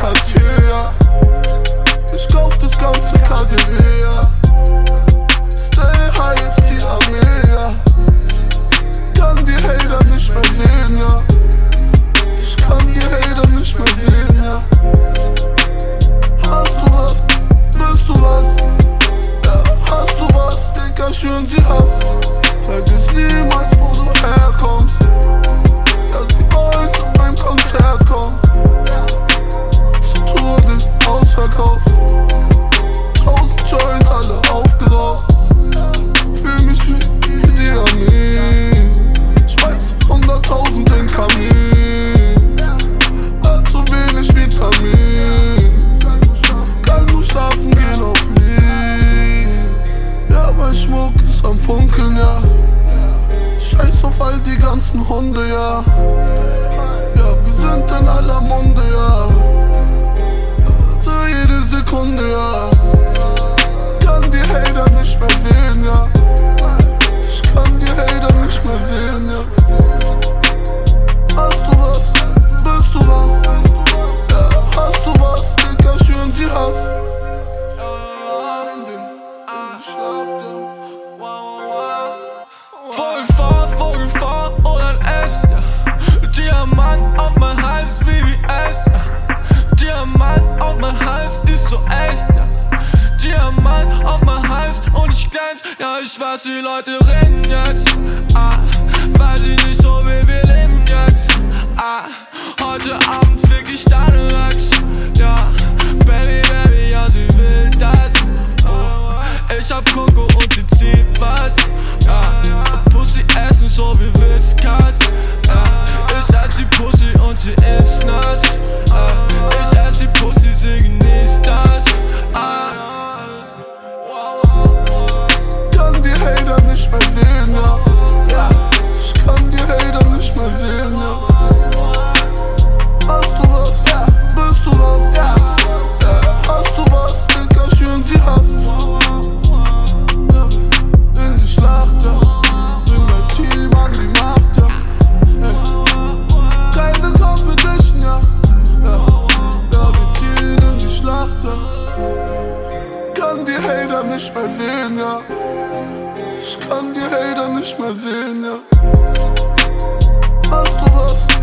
Cartier Ich kauf das ganze KGB Stay high ist die Armee ja. Kann die Hater nicht mehr sehen, ja Ich kann die Hater nicht mehr sehen, ja Hast du was? Willst du was? Ja, hast du was? Digga, schön sie hast Vergiss niemals, wo du herkommst die ganzen Hunde, ja. Ja, wir sind in aller Munde, ja. Auf mein Hals, ja. Diamant auf mein Hals ist so echt, ja. Diamant auf mein Hals und ich glänz, ja, ich weiß, die Leute reden jetzt, ah, weil sie nicht so wie wir leben jetzt, ah, heute Abend fick ich deine Ex, ja, Baby, Baby, Hater nicht mehr sehen, ja. Ich kann die Hater nicht mehr sehen, ja. Hast du was?